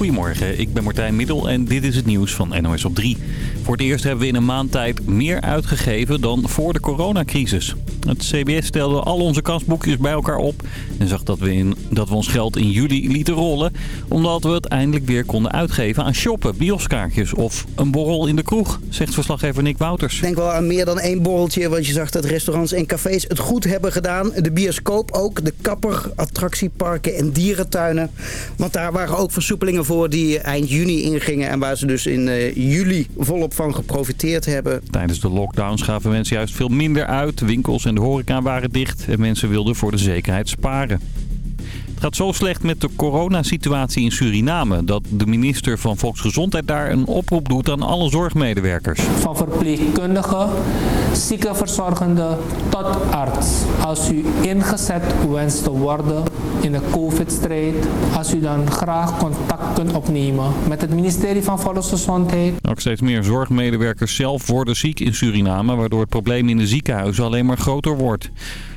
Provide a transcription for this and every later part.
Goedemorgen, ik ben Martijn Middel en dit is het nieuws van NOS op 3. Voor het eerst hebben we in een maand tijd meer uitgegeven dan voor de coronacrisis. Het CBS stelde al onze kasboekjes bij elkaar op en zag dat we, in, dat we ons geld in juli lieten rollen. Omdat we het eindelijk weer konden uitgeven aan shoppen, bioskaartjes of een borrel in de kroeg, zegt verslaggever Nick Wouters. Ik denk wel aan meer dan één borreltje, want je zag dat restaurants en cafés het goed hebben gedaan. De bioscoop ook, de kapper, attractieparken en dierentuinen. Want daar waren ook versoepelingen voor die eind juni ingingen en waar ze dus in uh, juli volop van geprofiteerd hebben. Tijdens de lockdowns gaven mensen juist veel minder uit. Winkels en de horeca waren dicht en mensen wilden voor de zekerheid sparen. Het gaat zo slecht met de coronasituatie in Suriname... dat de minister van Volksgezondheid daar een oproep doet aan alle zorgmedewerkers. Van verpleegkundige, ziekenverzorgende tot arts. Als u ingezet wenst te worden in de covid-strijd... als u dan graag contact kunt opnemen met het ministerie van Volksgezondheid. Ook steeds meer zorgmedewerkers zelf worden ziek in Suriname... waardoor het probleem in de ziekenhuizen alleen maar groter wordt.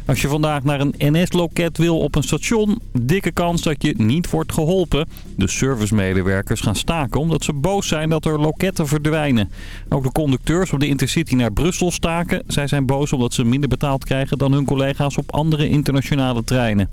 Als je vandaag naar een NS-loket wil op een station, dikke kans dat je niet wordt geholpen. De servicemedewerkers gaan staken omdat ze boos zijn dat er loketten verdwijnen. Ook de conducteurs op de Intercity naar Brussel staken. Zij zijn boos omdat ze minder betaald krijgen dan hun collega's op andere internationale treinen.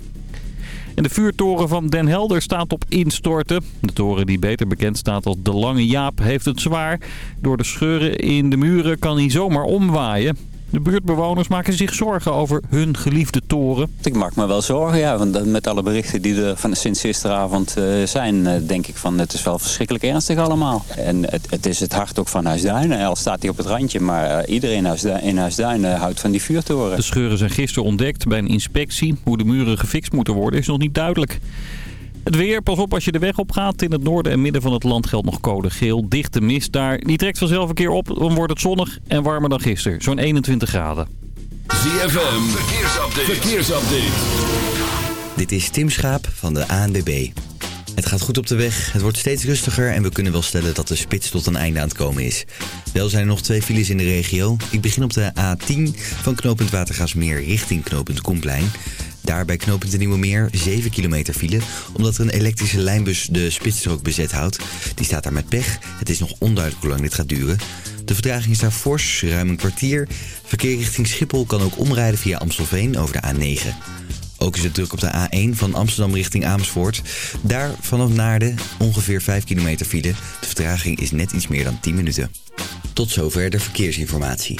En de vuurtoren van Den Helder staat op instorten. De toren die beter bekend staat als de Lange Jaap heeft het zwaar. Door de scheuren in de muren kan hij zomaar omwaaien. De buurtbewoners maken zich zorgen over hun geliefde toren. Ik maak me wel zorgen, ja. Want met alle berichten die er van, sinds gisteravond uh, zijn... Uh, denk ik van het is wel verschrikkelijk ernstig allemaal. En het, het is het hart ook van Huisduinen. Al staat hij op het randje, maar uh, iedereen in Huisduinen houdt van die vuurtoren. De scheuren zijn gisteren ontdekt bij een inspectie. Hoe de muren gefixt moeten worden is nog niet duidelijk. Het weer, pas op als je de weg op gaat. In het noorden en midden van het land geldt nog code geel. Dichte mist daar. Die trekt vanzelf een keer op. Dan wordt het zonnig en warmer dan gisteren. Zo'n 21 graden. ZFM, verkeersupdate. verkeersupdate. Dit is Tim Schaap van de ANWB. Het gaat goed op de weg, het wordt steeds rustiger en we kunnen wel stellen dat de spits tot een einde aan het komen is. Wel zijn er nog twee files in de regio. Ik begin op de A10 van knooppunt Watergasmeer richting knooppunt Koenplein. Daar bij knooppunt de Nieuwe Meer 7 kilometer file. Omdat er een elektrische lijnbus de spitsstrook bezet houdt. Die staat daar met pech. Het is nog onduidelijk hoe lang dit gaat duren. De vertraging is daar fors, ruim een kwartier. Verkeer richting Schiphol kan ook omrijden via Amstelveen over de A9. Ook is het druk op de A1 van Amsterdam richting Amersfoort. Daar vanaf Naarden ongeveer 5 kilometer file. De vertraging is net iets meer dan 10 minuten. Tot zover de verkeersinformatie.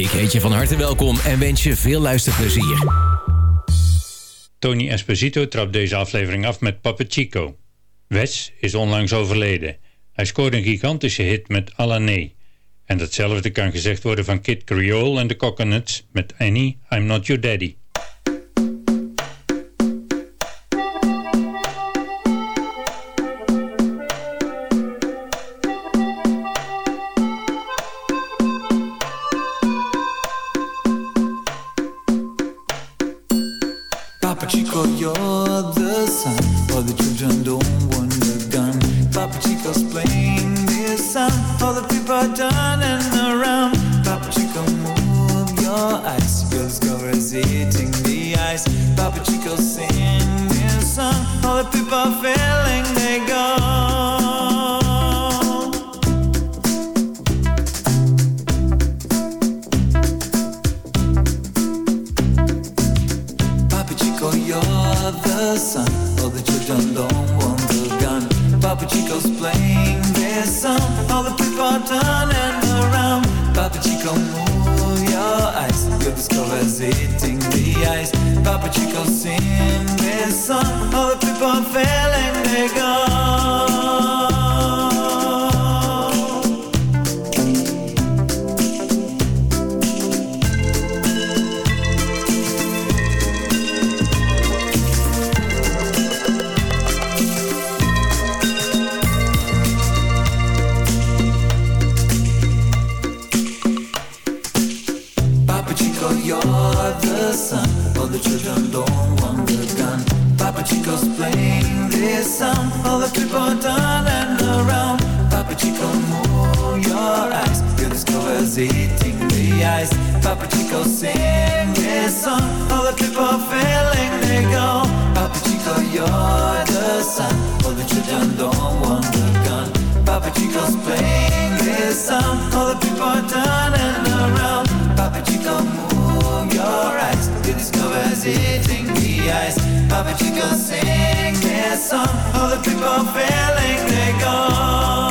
Ik heet je van harte welkom en wens je veel luisterplezier. Tony Esposito trapt deze aflevering af met Papa Chico. Wes is onlangs overleden. Hij scoorde een gigantische hit met Alané. En datzelfde kan gezegd worden van Kid Creole en de Coconuts met Annie, I'm Not Your Daddy. Chico, you're the sun. All the children don't want the gun. Papa Chico's playing this song. All the people turning around. Papa Chico, move your eyes. Your discover's eating the ice. Papa Chico, sing this song. All the people feeling they go. Papa Chico, you're the sun. All the children don't want the gun. Papa Chico's playing this song. All the people turning around. Papa Chico, move from your eyes. It discovers it in the eyes Papa Chico sing their song. All the people feeling they're gone.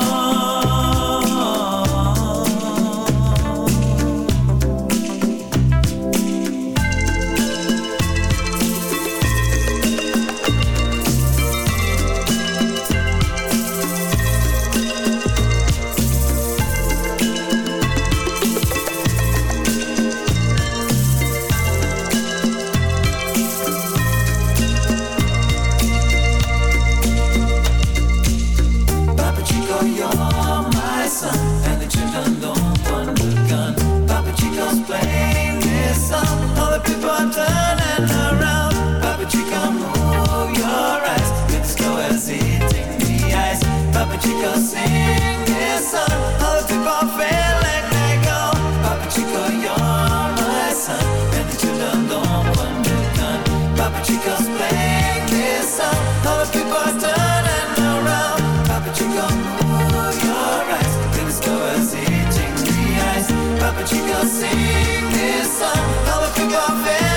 you could sing this song. How would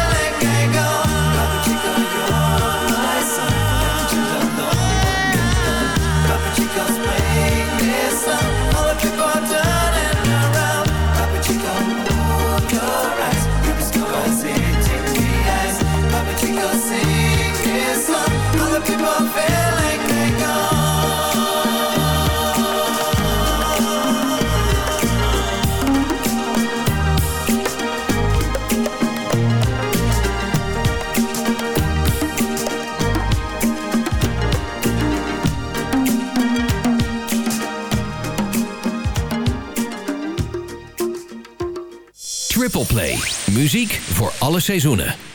Muziek voor alle seizoenen.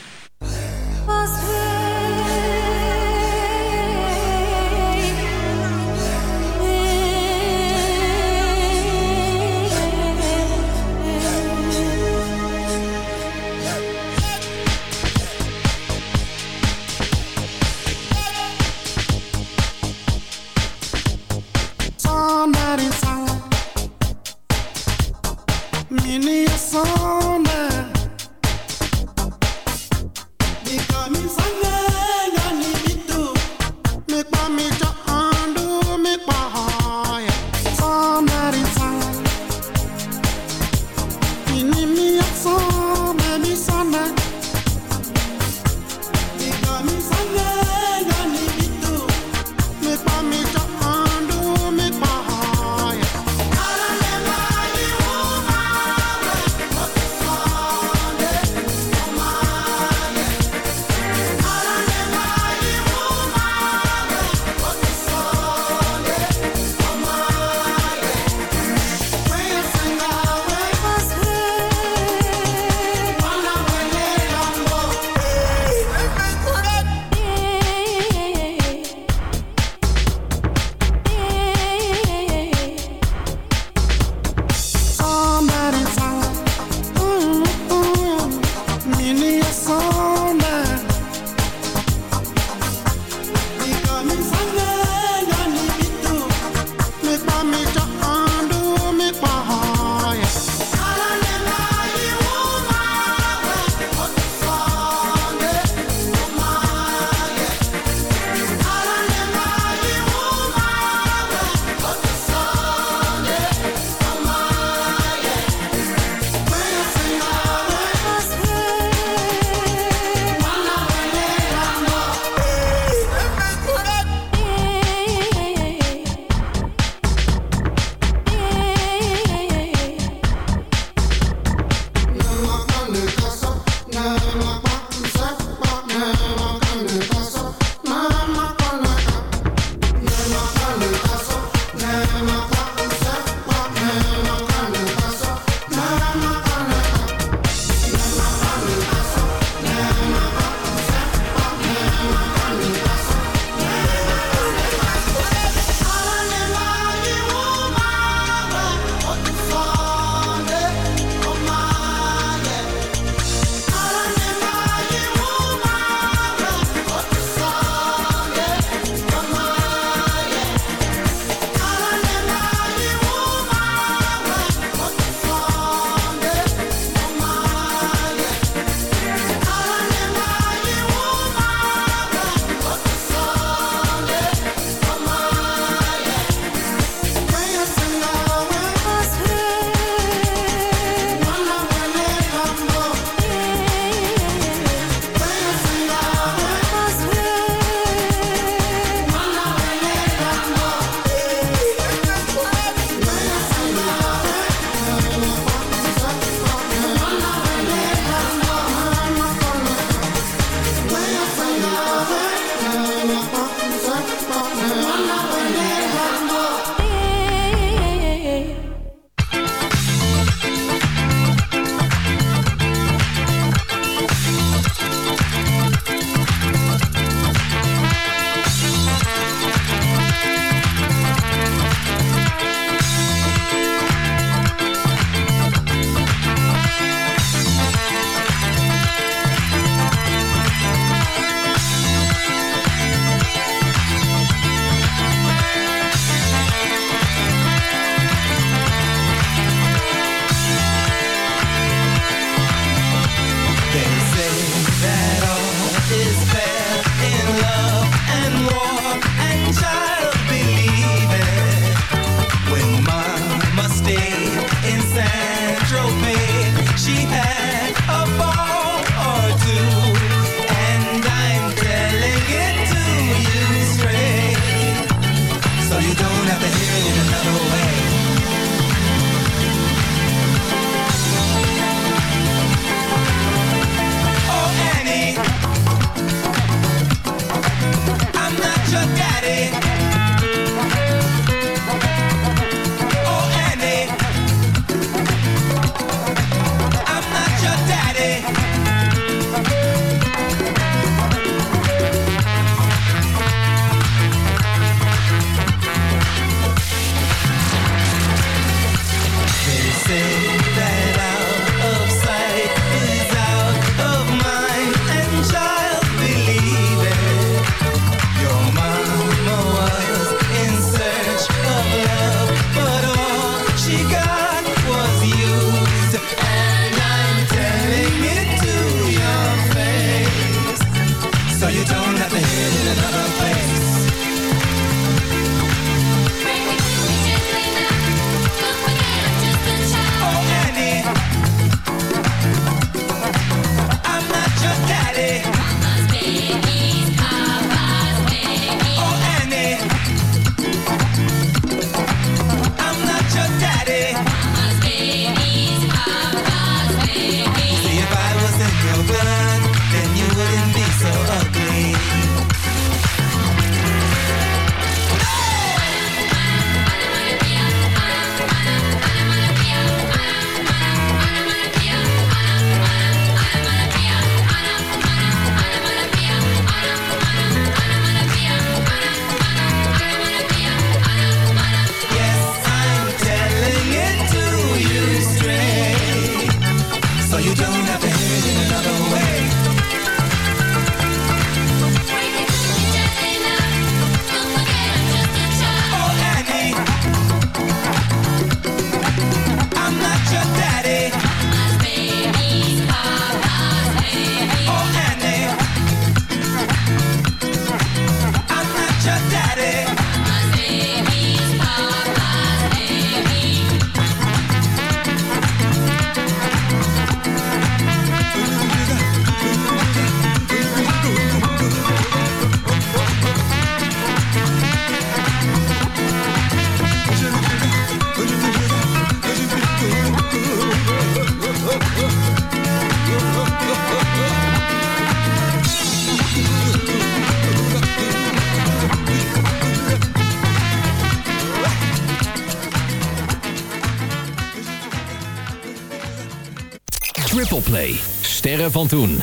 Sterren van toen.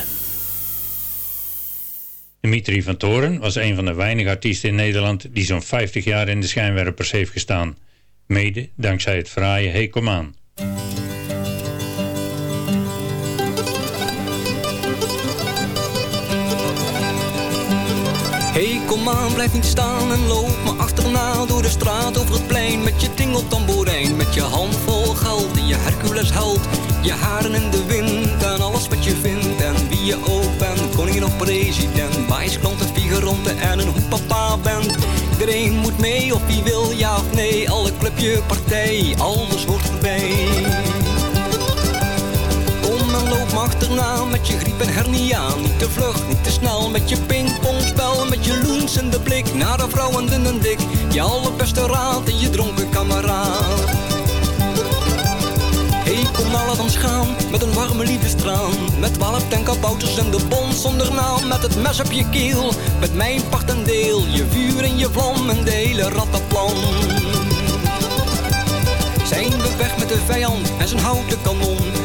Dimitri van Toren was een van de weinige artiesten in Nederland die zo'n 50 jaar in de schijnwerpers heeft gestaan. Mede dankzij het fraaie Hey Kom Aan. Hey, kom aan, blijf niet staan en loop me door de straat over het plein. Met je tingeltamboerijn, met je hand vol geld en je Hercules held, je haren in de wind en alles wat je vindt. En wie je ook bent, koningin of president, bijsklant en figurante en een hoepapa bent. Iedereen moet mee of wie wil ja of nee, alle clubje, partij, alles hoort erbij. Achterna met je griep en hernia. Niet te vlug, niet te snel met je pingpongspel. Met je loensende blik naar de vrouwen dun en dik. Je allerbeste raad en je dronken kameraad. Hey, kom nou laat ons gaan met een warme liefdestraan. Met twaalf tenkabouters en de bons zonder naam. Met het mes op je keel, met mijn part en deel. Je vuur en je vlam en de hele rattenplan. Zijn we weg met de vijand en zijn houten kanon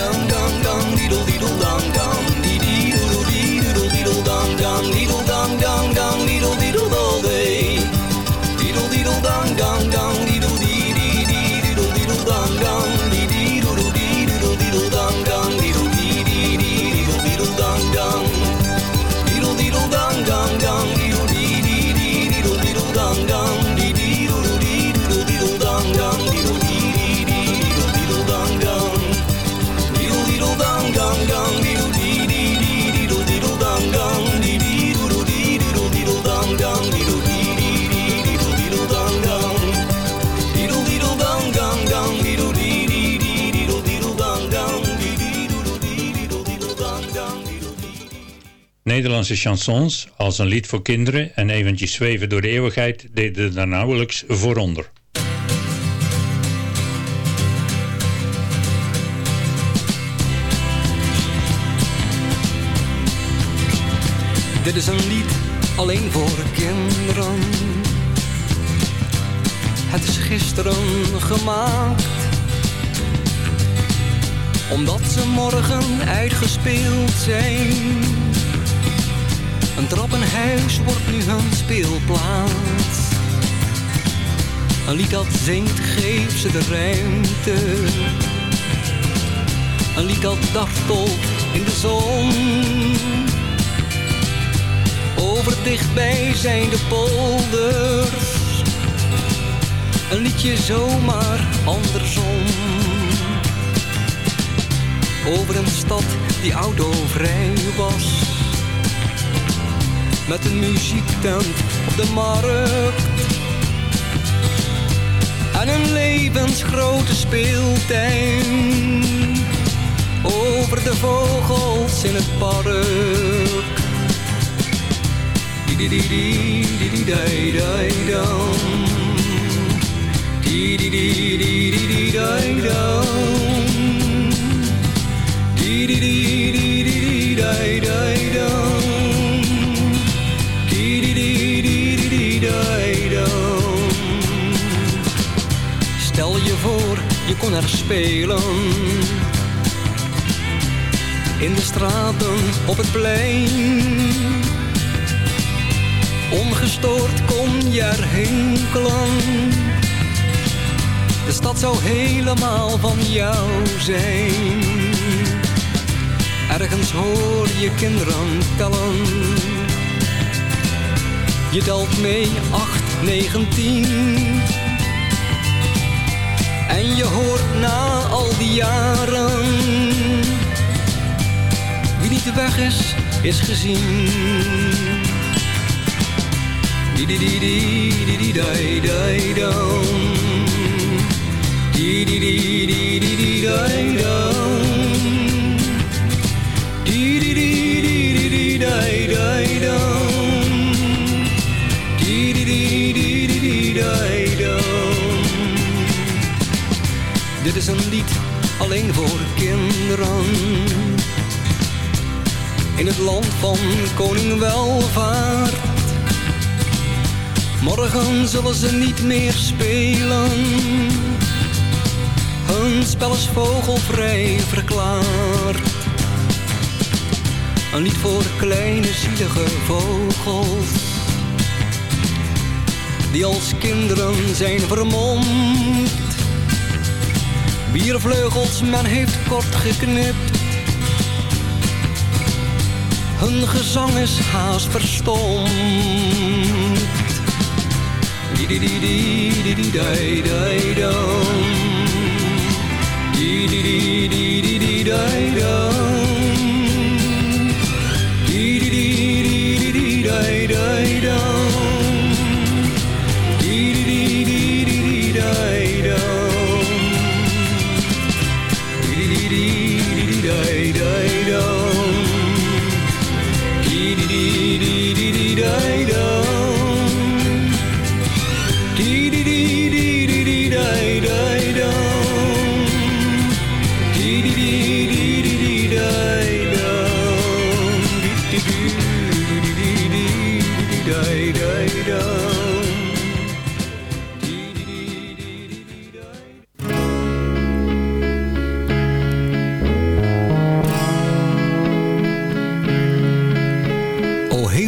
dum dum dum diddle diddle dum dum. Dee dee doodle dee doodle diddle dum dum. Diddle dum dum dum Nederlandse chansons als een lied voor kinderen en eventjes zweven door de eeuwigheid deden daar nauwelijks voor onder. Dit is een lied alleen voor kinderen. Het is gisteren gemaakt. Omdat ze morgen uitgespeeld zijn. Een trappenhuis wordt nu hun speelplaats. Een lied dat zingt, geeft ze de ruimte. Een lied dat dartelt in de zon. Over dichtbij zijn de polders. Een liedje zomaar andersom. Over een stad die autovrij was. Met een muziektent op de markt. En een levensgrote speeltuin. Over de vogels in het park. Kon er spelen. In de straten, op het plein Ongestoord kon je er hinkelen. De stad zou helemaal van jou zijn. Ergens hoor je kinderen tellen. Je telt mee 8, 19. En je hoort na al die jaren. Wie niet weg is, is gezien. Di di di di een lied alleen voor kinderen. In het land van koning welvaart. Morgen zullen ze niet meer spelen. Hun spel is vogelvrij verklaard. Een lied voor kleine zielige vogels. Die als kinderen zijn vermomd. Biervleugels, men heeft kort geknipt. Hun gezang is haast verstomd. Di di di di di di di do. Di di di di di di di do.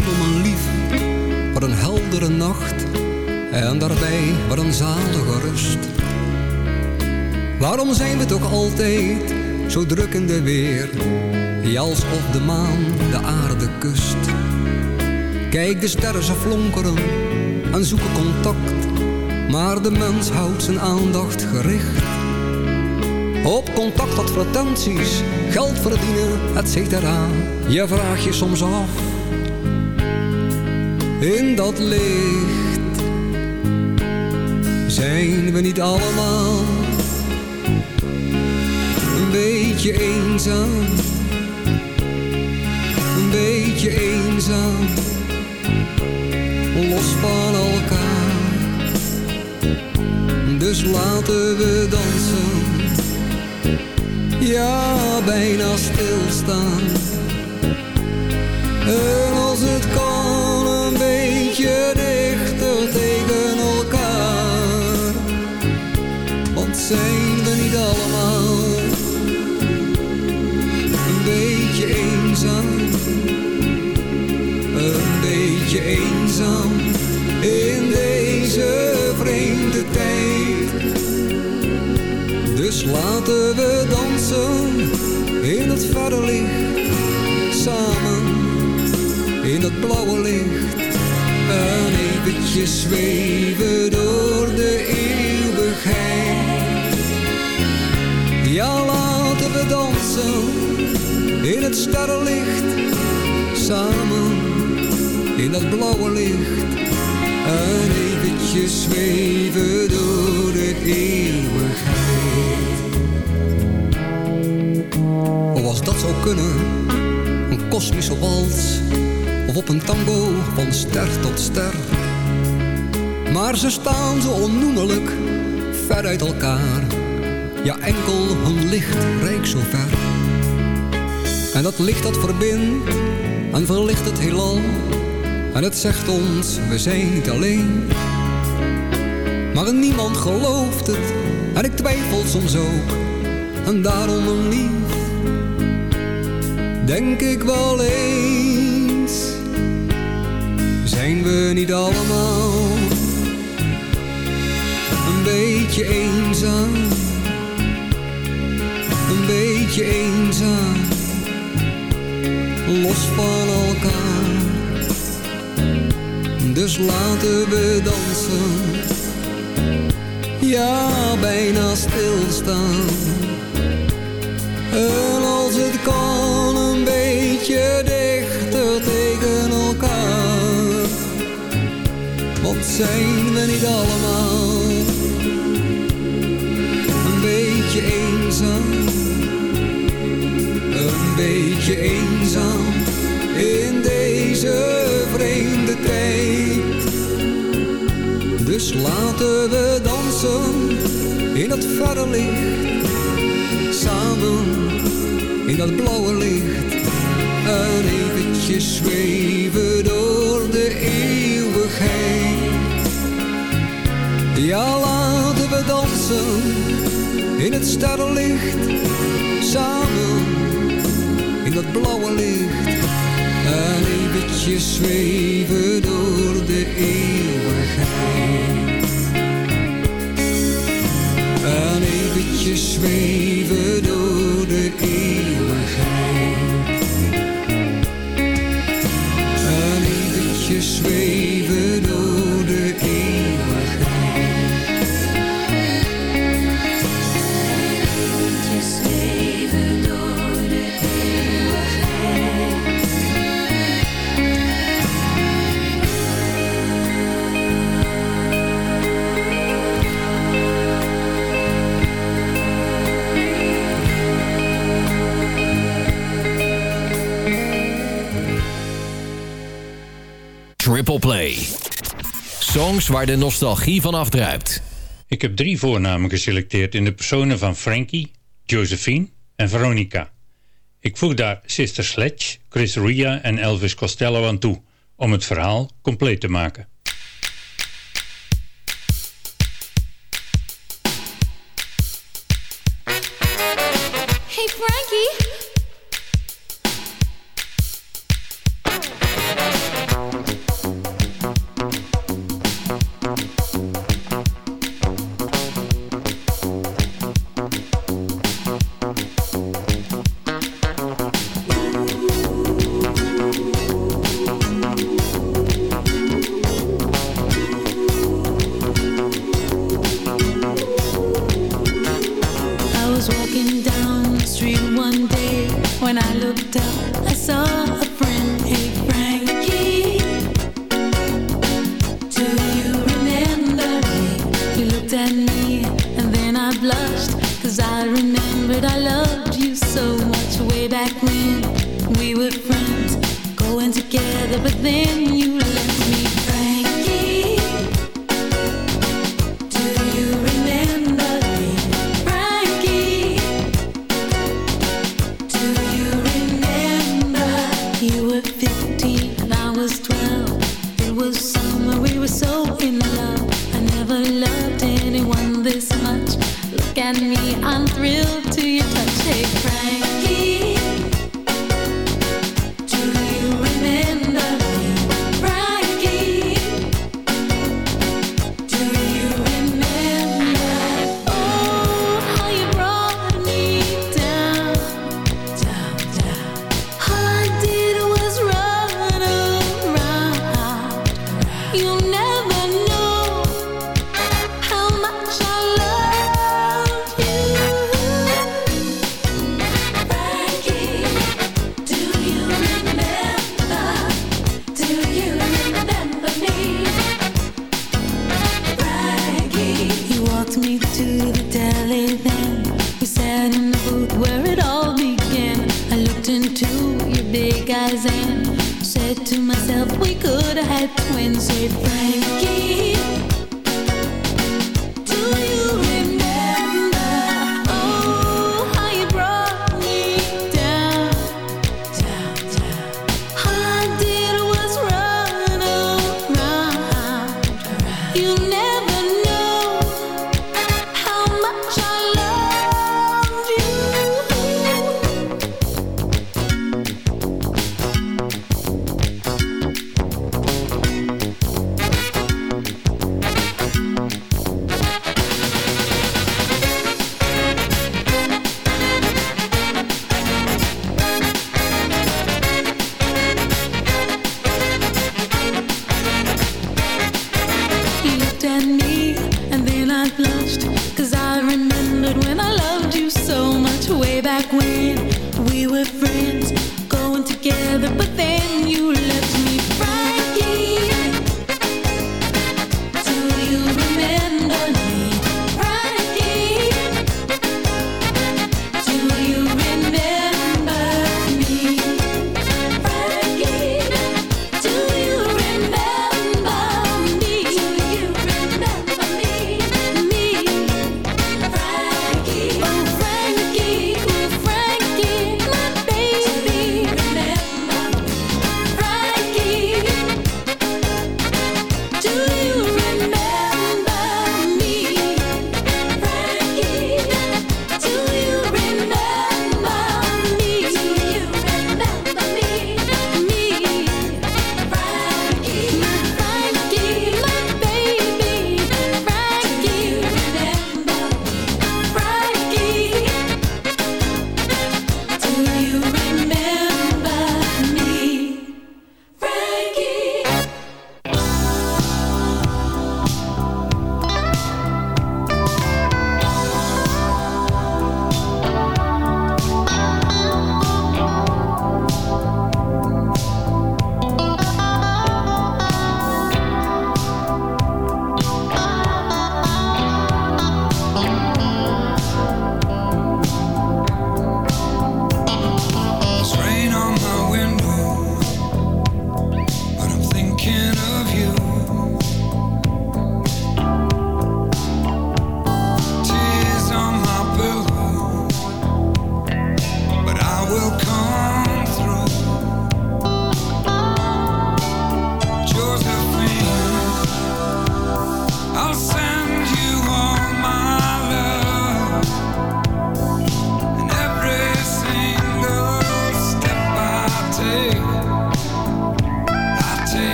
Mijn lief, wat een heldere nacht en daarbij wat een zalige rust. Waarom zijn we toch altijd zo druk in de weer, die alsof de maan de aarde kust. Kijk de sterren ze flonkeren en zoeken contact, maar de mens houdt zijn aandacht gericht. Op contactadvertenties, geld verdienen, et cetera. Je vraagt je soms af in dat licht zijn we niet allemaal een beetje eenzaam, een beetje eenzaam, los van elkaar. Dus laten we dansen, ja bijna stilstaan. Zijn we niet allemaal een beetje eenzaam? Een beetje eenzaam in deze vreemde tijd. Dus laten we dansen in het verre licht samen in het blauwe licht en eventjes zweven we dansen in het sterrenlicht, samen in dat blauwe licht en eventjes zweven door de eeuwigheid. Of als dat zou kunnen een kosmische wals of op een tango van ster tot ster. Maar ze staan zo onnoemelijk ver uit elkaar. Ja, enkel hun licht reikt zo ver. En dat licht dat verbindt en verlicht het heelal. En het zegt ons, we zijn niet alleen. Maar niemand gelooft het en ik twijfel soms ook. En daarom een lief denk ik wel eens. Zijn we niet allemaal een beetje eenzaam? Beetje eenzaam, los van elkaar. Dus laten we dansen, ja bijna stilstaan. En als het kan een beetje dichter tegen elkaar. Want zijn we niet allemaal beetje eenzaam in deze vreemde tijd. Dus laten we dansen in het verre licht. Samen in dat blauwe licht. En eventjes zweven door de eeuwigheid. Ja, laten we dansen in het sterrenlicht. Samen dat blauwe licht. En eventjes zweven door de eeuwigheid. En eventjes zweven Waar de nostalgie van afdruipt. Ik heb drie voornamen geselecteerd in de personen van Frankie, Josephine en Veronica. Ik voeg daar Sister Sledge, Chris Ria en Elvis Costello aan toe, om het verhaal compleet te maken. Blushed. Cause I remembered I loved you so much way back when we were friends, going together. But then you left me,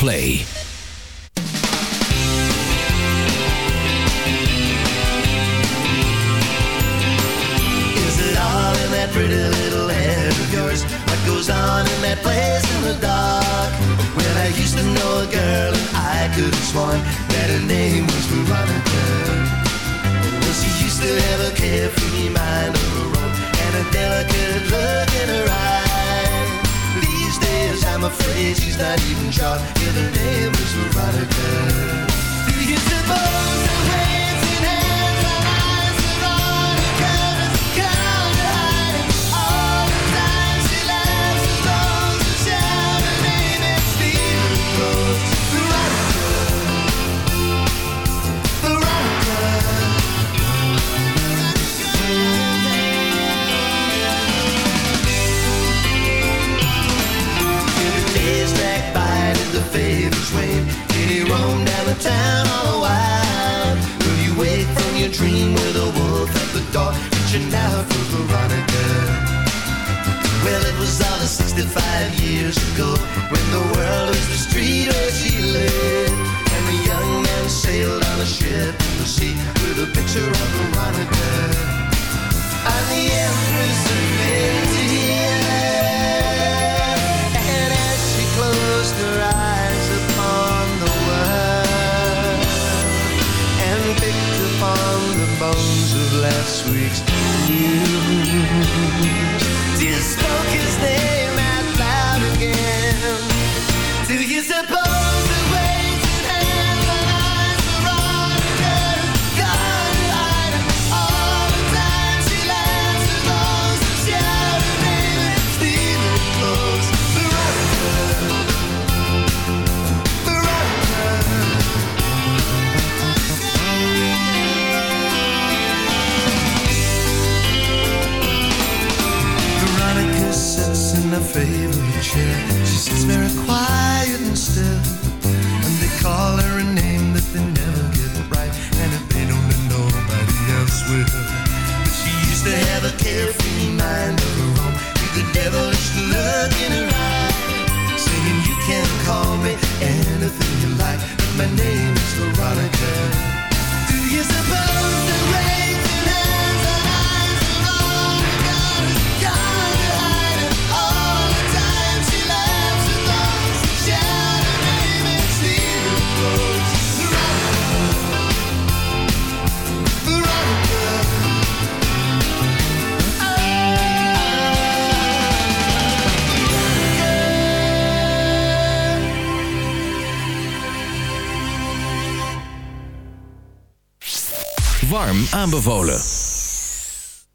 Play. Aanbevolen.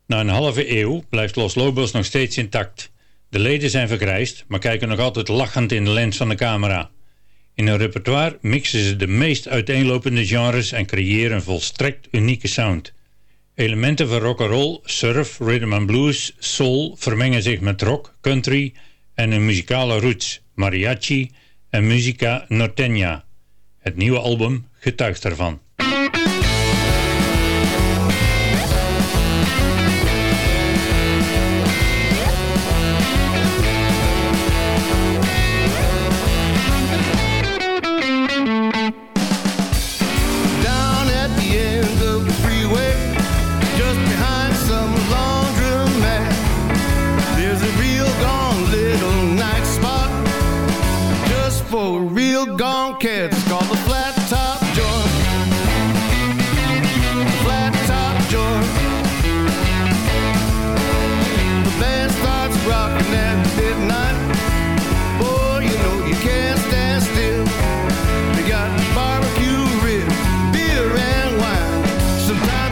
Na een halve eeuw blijft Los Lobos nog steeds intact. De leden zijn vergrijsd, maar kijken nog altijd lachend in de lens van de camera. In hun repertoire mixen ze de meest uiteenlopende genres en creëren een volstrekt unieke sound. Elementen van rock'n'roll, surf, rhythm and blues, soul vermengen zich met rock, country en hun muzikale roots, mariachi en musica norteña. Het nieuwe album getuigt daarvan.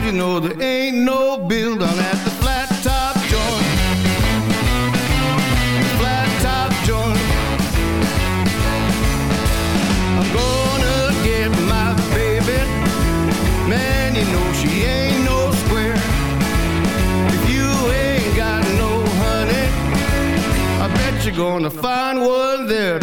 You know there ain't no down at the flat top joint. Flat top joint. I'm gonna get my baby. Man, you know she ain't no square. If you ain't got no honey, I bet you're gonna find one there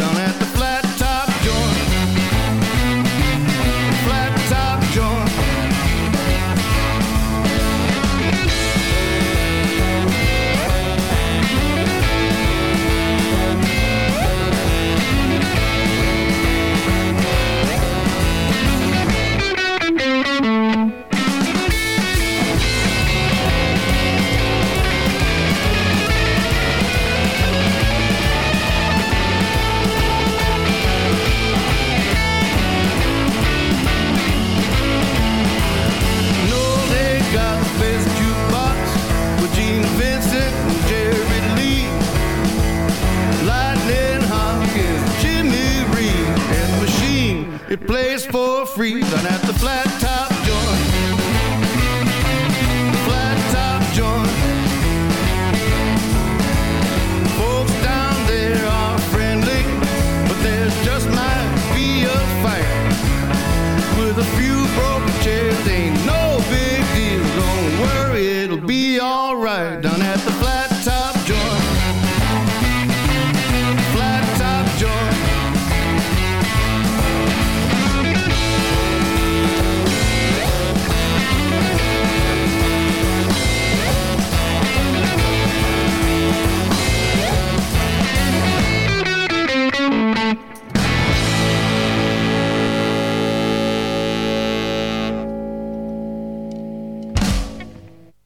It plays for free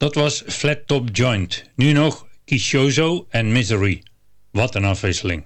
Dat was Flat Top Joint. Nu nog Kishozo en Misery. Wat een afwisseling.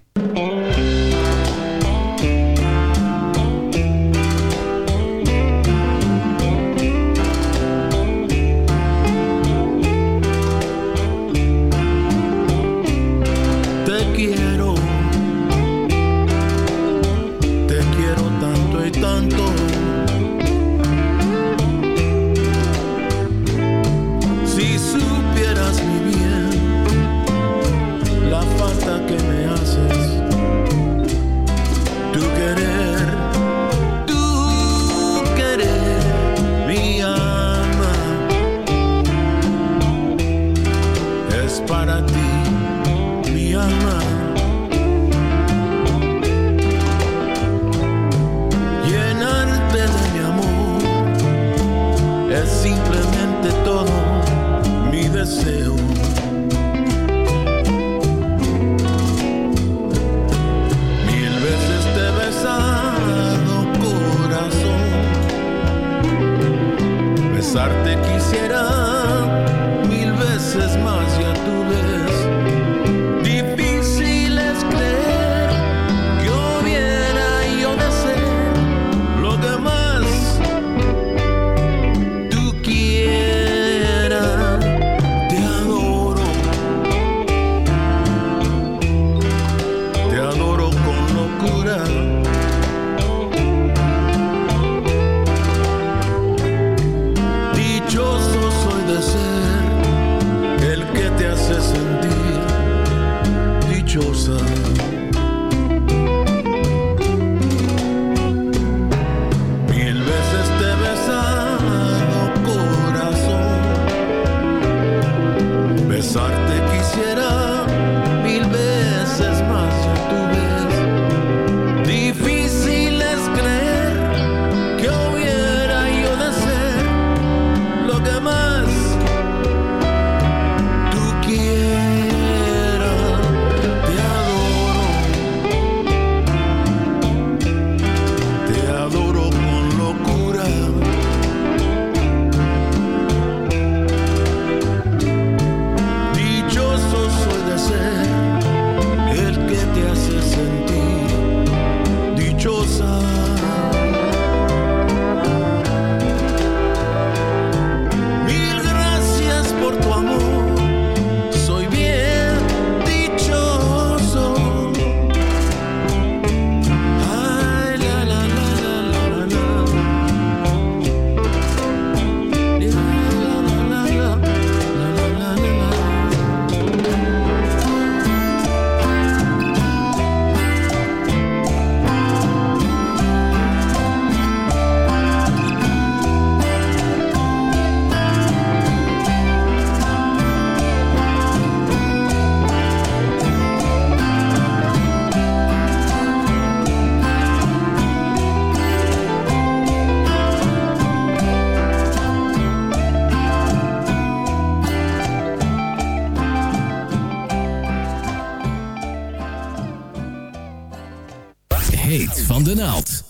heet van de naald.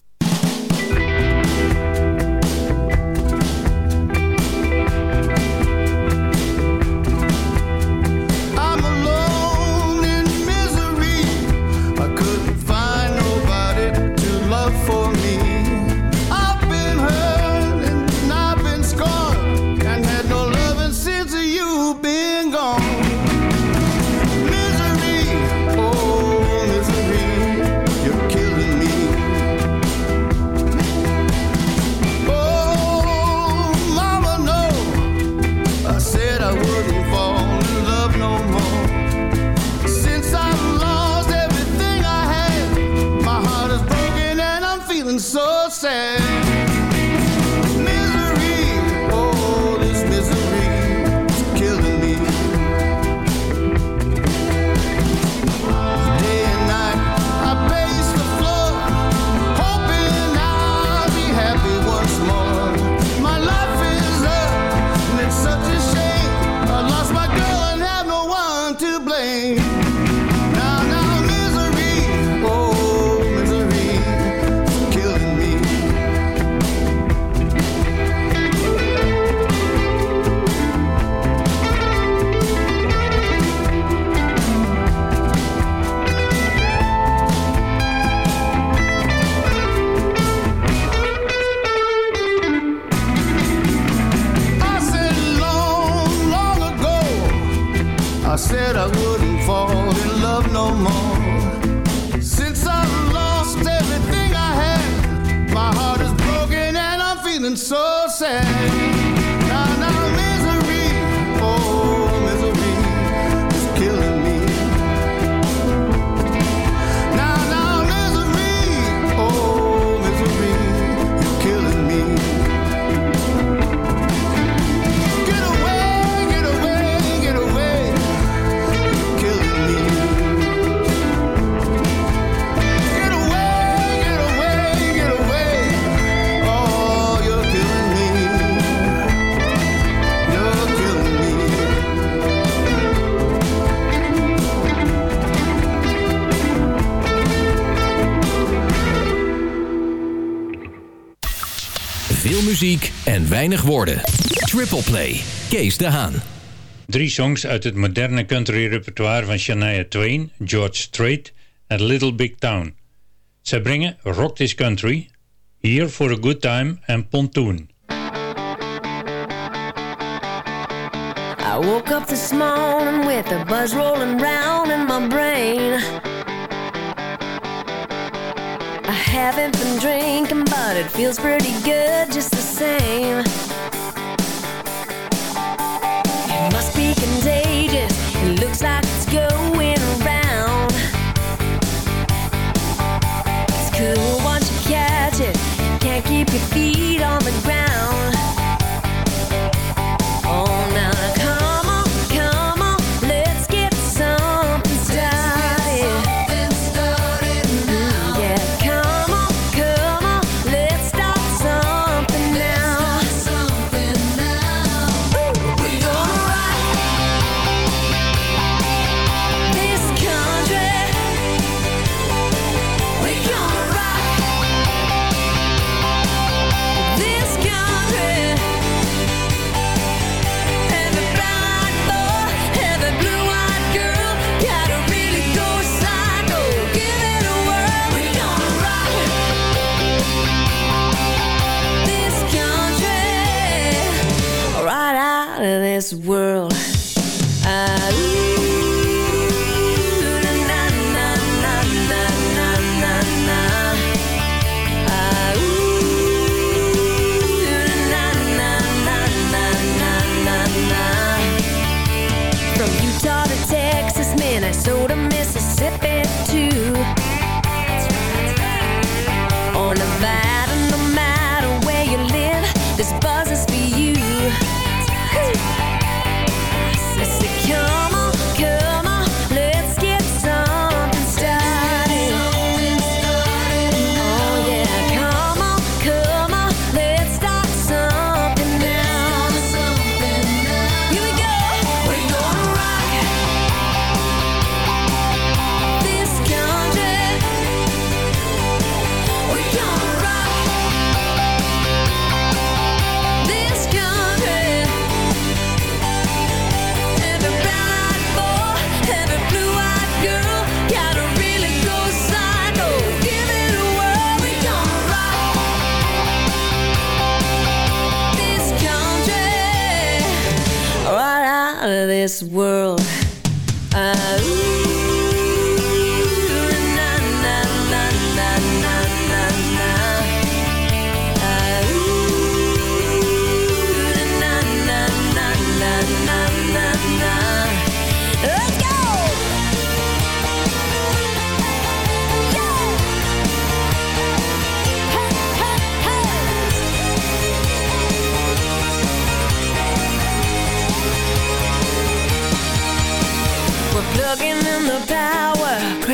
weinig woorden. Triple Play, Kees de Haan. Drie songs uit het moderne country repertoire van Shania Twain, George Strait en Little Big Town. Zij brengen Rock This Country, Here for a Good Time en Pontoon. I woke up this morning with a buzz rolling round in my brain. I haven't been drinking, but it feels pretty good just the same. It must be contagious. It looks like it's going around. It's cool once you catch it. Can't keep your feet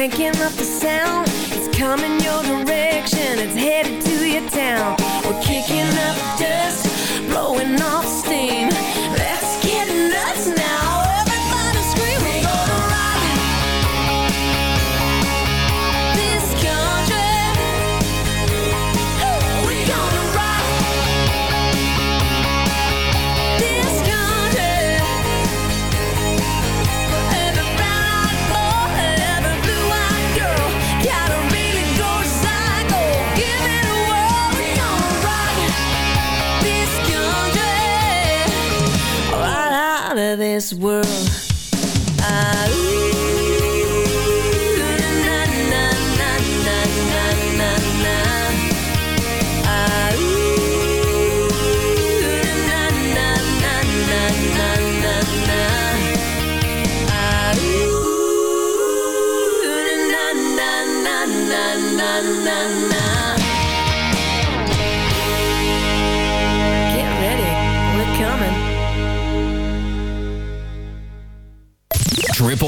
cranking up the sound. It's coming your direction, it's headed to your town. We're kicking up dust, blowing off steam.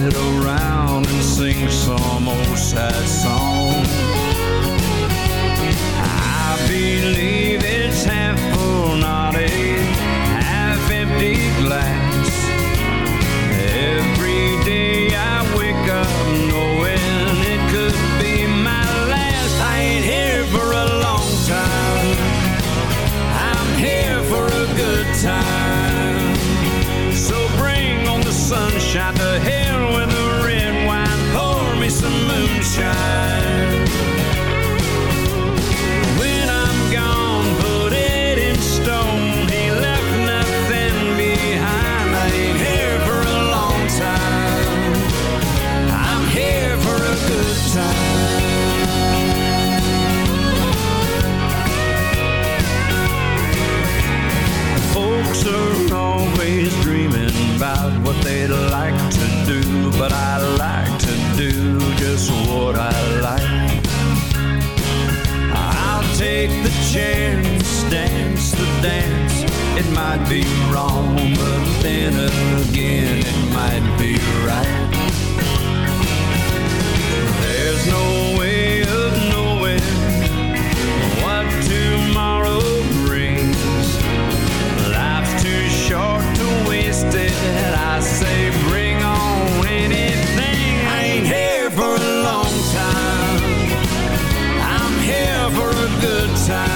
head around and sing some old sad song. take the chance, dance the dance. It might be wrong, but then again, it might be right. There's no way time.